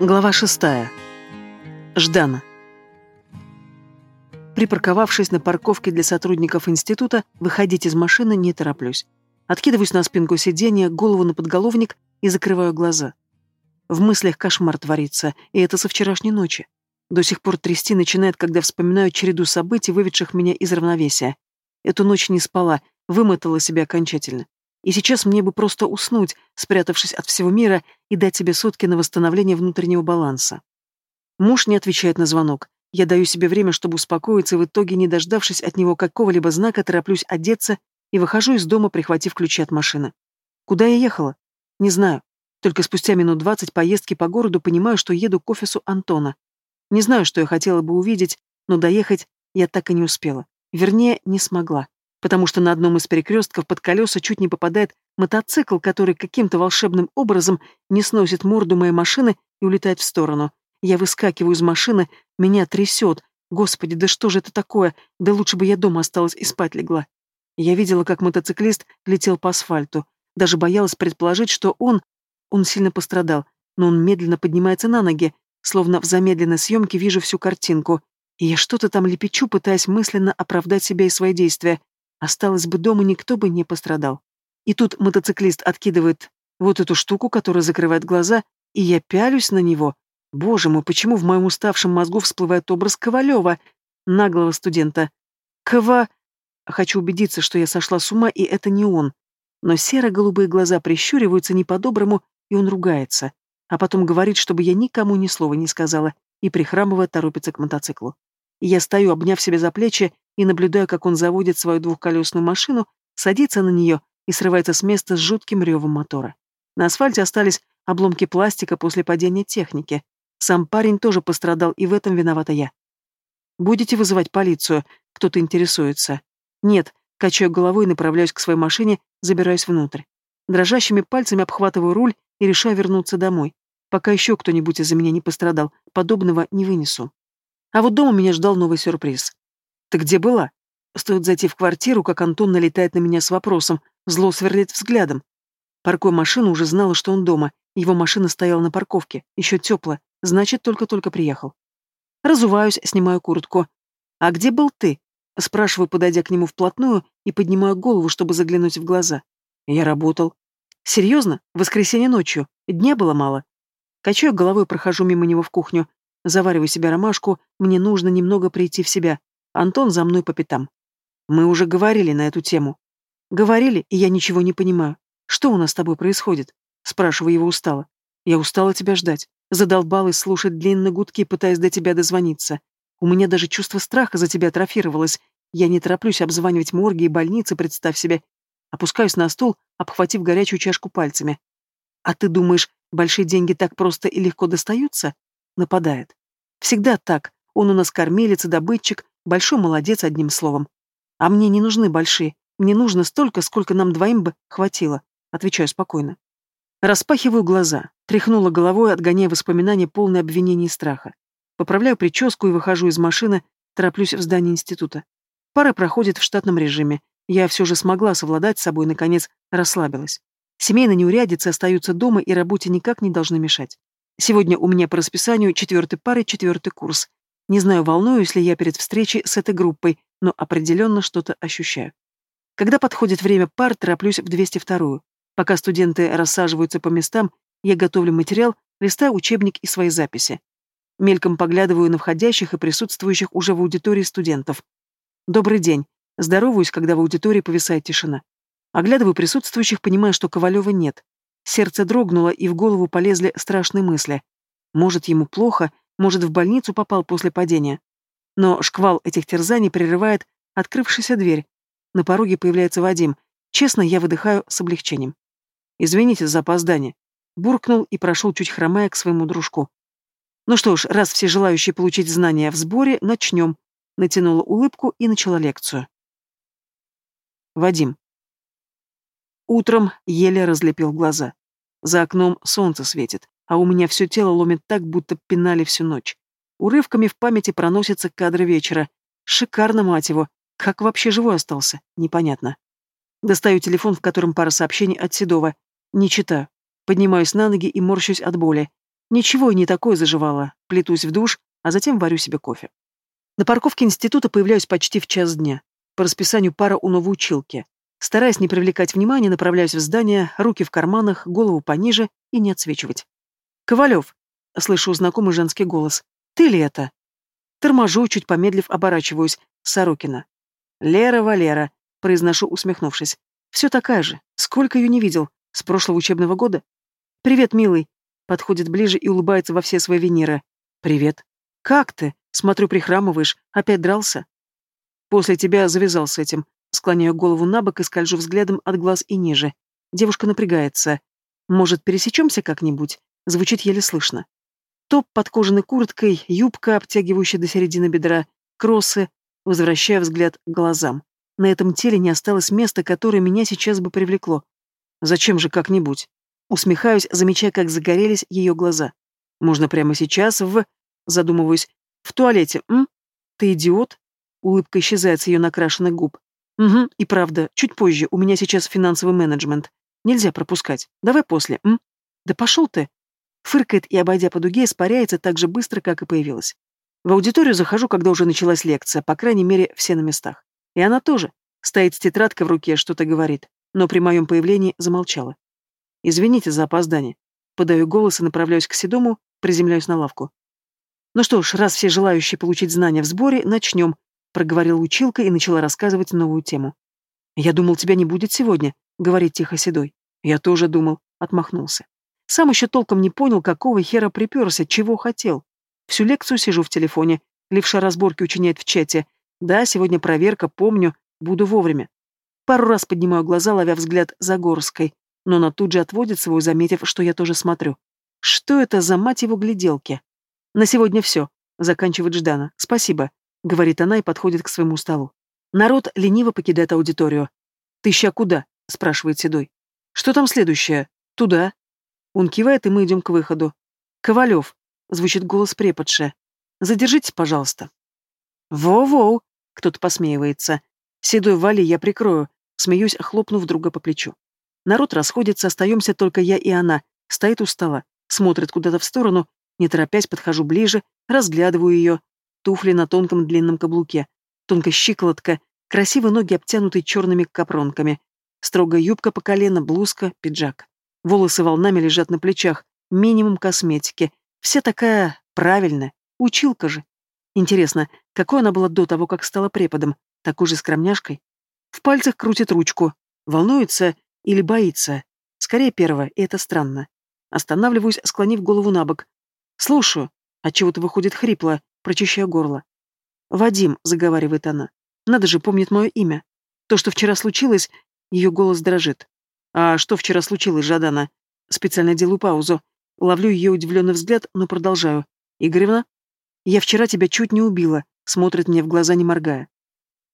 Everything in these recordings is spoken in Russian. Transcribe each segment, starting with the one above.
Глава шестая. Ждана. Припарковавшись на парковке для сотрудников института, выходить из машины не тороплюсь. Откидываюсь на спинку сиденья, голову на подголовник и закрываю глаза. В мыслях кошмар творится, и это со вчерашней ночи. До сих пор трясти начинает, когда вспоминаю череду событий, выведших меня из равновесия. Эту ночь не спала, вымотала себя окончательно. И сейчас мне бы просто уснуть, спрятавшись от всего мира, и дать себе сутки на восстановление внутреннего баланса. Муж не отвечает на звонок. Я даю себе время, чтобы успокоиться, в итоге, не дождавшись от него какого-либо знака, тороплюсь одеться и выхожу из дома, прихватив ключи от машины. Куда я ехала? Не знаю. Только спустя минут двадцать поездки по городу понимаю, что еду к офису Антона. Не знаю, что я хотела бы увидеть, но доехать я так и не успела. Вернее, не смогла потому что на одном из перекрестков под колеса чуть не попадает мотоцикл, который каким-то волшебным образом не сносит морду моей машины и улетает в сторону. Я выскакиваю из машины, меня трясет. Господи, да что же это такое? Да лучше бы я дома осталась и спать легла. Я видела, как мотоциклист летел по асфальту. Даже боялась предположить, что он... Он сильно пострадал, но он медленно поднимается на ноги, словно в замедленной съемке вижу всю картинку. И я что-то там лепечу, пытаясь мысленно оправдать себя и свои действия. Осталось бы дома, никто бы не пострадал. И тут мотоциклист откидывает вот эту штуку, которая закрывает глаза, и я пялюсь на него. Боже мой, почему в моем уставшем мозгу всплывает образ Ковалева, наглого студента? Кова... Хочу убедиться, что я сошла с ума, и это не он. Но серо-голубые глаза прищуриваются не по-доброму, и он ругается. А потом говорит, чтобы я никому ни слова не сказала, и, прихрамывая, торопится к мотоциклу. Я стою, обняв себя за плечи, и наблюдаю, как он заводит свою двухколесную машину, садится на нее и срывается с места с жутким ревом мотора. На асфальте остались обломки пластика после падения техники. Сам парень тоже пострадал, и в этом виновата я. «Будете вызывать полицию?» Кто-то интересуется. «Нет», качаю головой и направляюсь к своей машине, забираюсь внутрь. Дрожащими пальцами обхватываю руль и решаю вернуться домой. Пока еще кто-нибудь из-за меня не пострадал, подобного не вынесу. А вот дома меня ждал новый сюрприз. «Ты где была?» Стоит зайти в квартиру, как Антон налетает на меня с вопросом, зло сверлит взглядом. Паркуя машину, уже знала, что он дома. Его машина стояла на парковке, еще теплая, значит, только-только приехал. Разуваюсь, снимаю куртку. «А где был ты?» Спрашиваю, подойдя к нему вплотную, и поднимаю голову, чтобы заглянуть в глаза. Я работал. Серьезно? В воскресенье ночью? Дня было мало. Качаю головой прохожу мимо него в кухню. Завариваю себе ромашку, мне нужно немного прийти в себя. Антон за мной по пятам. Мы уже говорили на эту тему. Говорили, и я ничего не понимаю. Что у нас с тобой происходит? Спрашиваю его устало. Я устала тебя ждать. Задолбалась слушать длинные гудки, пытаясь до тебя дозвониться. У меня даже чувство страха за тебя атрофировалось. Я не тороплюсь обзванивать морги и больницы, представь себе. Опускаюсь на стул, обхватив горячую чашку пальцами. А ты думаешь, большие деньги так просто и легко достаются? Нападает. Всегда так. Он у нас кормилец и добытчик, Большой молодец, одним словом. А мне не нужны большие. Мне нужно столько, сколько нам двоим бы хватило. Отвечаю спокойно. Распахиваю глаза, тряхнула головой, отгоняя воспоминания, полные обвинений и страха. Поправляю прическу и выхожу из машины, тороплюсь в здание института. Пара проходит в штатном режиме. Я все же смогла совладать с собой, наконец, расслабилась. Семейные неурядицы остаются дома и работе никак не должны мешать. Сегодня у меня по расписанию четвертый пары, четвертый курс. Не знаю, волнуюсь ли я перед встречей с этой группой, но определенно что-то ощущаю. Когда подходит время пар, тороплюсь в 202-ю. Пока студенты рассаживаются по местам, я готовлю материал, листаю учебник и свои записи. Мельком поглядываю на входящих и присутствующих уже в аудитории студентов. Добрый день. Здороваюсь, когда в аудитории повисает тишина. Оглядываю присутствующих, понимая, что Ковалева нет. Сердце дрогнуло, и в голову полезли страшные мысли. Может, ему плохо, может, в больницу попал после падения. Но шквал этих терзаний прерывает открывшаяся дверь. На пороге появляется Вадим. Честно, я выдыхаю с облегчением. «Извините за опоздание». Буркнул и прошел чуть хромая к своему дружку. «Ну что ж, раз все желающие получить знания в сборе, начнем». Натянула улыбку и начала лекцию. Вадим. Утром еле разлепил глаза. За окном солнце светит а у меня все тело ломит так, будто пинали всю ночь. Урывками в памяти проносятся кадры вечера. Шикарно, мать его. Как вообще живой остался? Непонятно. Достаю телефон, в котором пара сообщений от Седова. Не читаю. Поднимаюсь на ноги и морщусь от боли. Ничего и не такое заживало. Плетусь в душ, а затем варю себе кофе. На парковке института появляюсь почти в час дня. По расписанию пара у новой училки. Стараясь не привлекать внимания, направляюсь в здание, руки в карманах, голову пониже и не отсвечивать. «Ковалев!» — слышу знакомый женский голос. «Ты ли это?» Торможу, чуть помедлив, оборачиваюсь. Сорокина. «Лера Валера», — произношу, усмехнувшись. «Все такая же. Сколько ее не видел? С прошлого учебного года?» «Привет, милый», — подходит ближе и улыбается во все свои Венеры. «Привет. Как ты? Смотрю, прихрамываешь. Опять дрался?» «После тебя завязал с этим». Склоняю голову на бок и скольжу взглядом от глаз и ниже. Девушка напрягается. «Может, пересечемся как-нибудь?» Звучит еле слышно. Топ под кожаной курткой, юбка, обтягивающая до середины бедра, кроссы, возвращая взгляд к глазам. На этом теле не осталось места, которое меня сейчас бы привлекло. Зачем же как-нибудь? Усмехаюсь, замечая, как загорелись ее глаза. Можно прямо сейчас в... Задумываюсь. В туалете, м? Ты идиот? Улыбка исчезает с ее накрашенных губ. Угу, и правда, чуть позже, у меня сейчас финансовый менеджмент. Нельзя пропускать. Давай после, м? Да пошел ты. Фыркает и, обойдя по дуге, испаряется так же быстро, как и появилась. В аудиторию захожу, когда уже началась лекция, по крайней мере, все на местах. И она тоже. Стоит с тетрадкой в руке, что-то говорит, но при моем появлении замолчала. «Извините за опоздание». Подаю голос и направляюсь к Седому, приземляюсь на лавку. «Ну что ж, раз все желающие получить знания в сборе, начнем», — проговорила училка и начала рассказывать новую тему. «Я думал, тебя не будет сегодня», — говорит тихо Седой. «Я тоже думал», — отмахнулся. Сам еще толком не понял, какого хера приперся, чего хотел. Всю лекцию сижу в телефоне. Левша разборки учиняет в чате. Да, сегодня проверка, помню, буду вовремя. Пару раз поднимаю глаза, ловя взгляд Загорской, но она тут же отводит свой, заметив, что я тоже смотрю. Что это за мать его гляделки? На сегодня все, заканчивает Ждана. Спасибо, говорит она и подходит к своему столу. Народ лениво покидает аудиторию. Ты ща куда? спрашивает Седой. Что там следующее? Туда. Он кивает, и мы идем к выходу. Ковалев, Звучит голос преподши. «Задержитесь, пожалуйста». «Воу-воу!» — кто-то посмеивается. «Седой Вали я прикрою», — смеюсь, хлопнув друга по плечу. Народ расходится, остаемся только я и она. Стоит у стола, смотрит куда-то в сторону, не торопясь подхожу ближе, разглядываю ее. Туфли на тонком длинном каблуке, тонкая щиколотка, красивые ноги, обтянутые черными капронками, строгая юбка по колено, блузка, пиджак. Волосы волнами лежат на плечах, минимум косметики, Вся такая правильная, училка же. Интересно, какой она была до того, как стала преподом, такой же скромняшкой? В пальцах крутит ручку. Волнуется или боится? Скорее первое, и это странно. Останавливаюсь, склонив голову на бок. Слушаю. Отчего-то выходит хрипло, прочищая горло. «Вадим», — заговаривает она. «Надо же, помнит мое имя. То, что вчера случилось, ее голос дрожит. А что вчера случилось, Жадана? Специально делаю паузу. Ловлю ее удивленный взгляд, но продолжаю. «Игоревна, я вчера тебя чуть не убила», — смотрит мне в глаза, не моргая.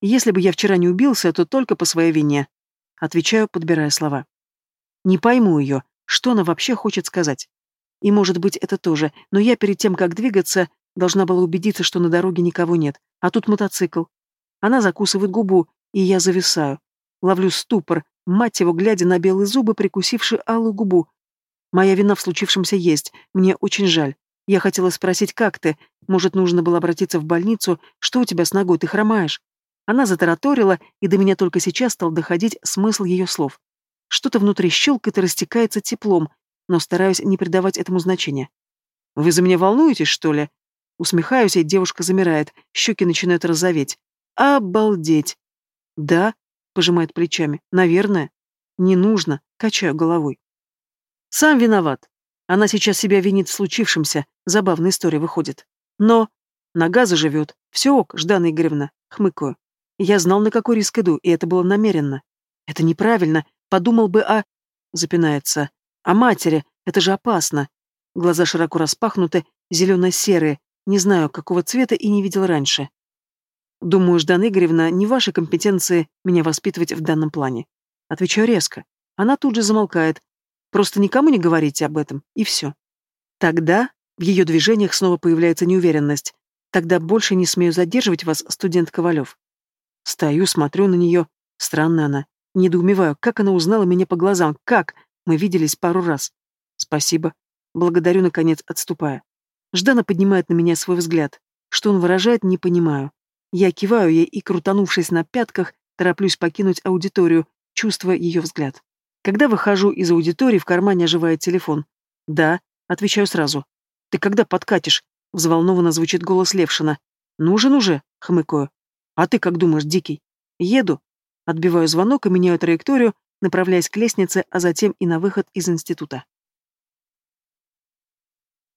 «Если бы я вчера не убился, то только по своей вине», — отвечаю, подбирая слова. Не пойму ее, что она вообще хочет сказать. И, может быть, это тоже, но я перед тем, как двигаться, должна была убедиться, что на дороге никого нет, а тут мотоцикл. Она закусывает губу, и я зависаю. Ловлю ступор, мать его, глядя на белые зубы, прикусившие алую губу, Моя вина в случившемся есть. Мне очень жаль. Я хотела спросить, как ты? Может, нужно было обратиться в больницу? Что у тебя с ногой? Ты хромаешь?» Она затараторила, и до меня только сейчас стал доходить смысл ее слов. Что-то внутри щелкает и растекается теплом, но стараюсь не придавать этому значения. «Вы за меня волнуетесь, что ли?» Усмехаюсь, и девушка замирает, щеки начинают розоветь. «Обалдеть!» «Да», — пожимает плечами, — «наверное». «Не нужно», — качаю головой. Сам виноват. Она сейчас себя винит в случившемся, забавная история выходит. Но нога заживет. Все ок, Ждана Игоревна, хмыкаю. Я знал, на какой риск иду, и это было намеренно. Это неправильно. Подумал бы о... Запинается. О матери. Это же опасно. Глаза широко распахнуты, зелено-серые. Не знаю, какого цвета и не видел раньше. Думаю, Ждана Игоревна, не вашей компетенции меня воспитывать в данном плане. Отвечаю резко. Она тут же замолкает, Просто никому не говорите об этом, и все. Тогда в ее движениях снова появляется неуверенность. Тогда больше не смею задерживать вас, студент Ковалев. Стою, смотрю на нее. Странная она. Недоумеваю, как она узнала меня по глазам, как? Мы виделись пару раз. Спасибо. Благодарю, наконец, отступая. Ждана поднимает на меня свой взгляд. Что он выражает, не понимаю. Я киваю ей и, крутанувшись на пятках, тороплюсь покинуть аудиторию, чувствуя ее взгляд. Когда выхожу из аудитории, в кармане оживает телефон. «Да», — отвечаю сразу. «Ты когда подкатишь?» — взволнованно звучит голос Левшина. «Нужен уже?» — хмыкаю. «А ты как думаешь, Дикий?» «Еду». Отбиваю звонок и меняю траекторию, направляясь к лестнице, а затем и на выход из института.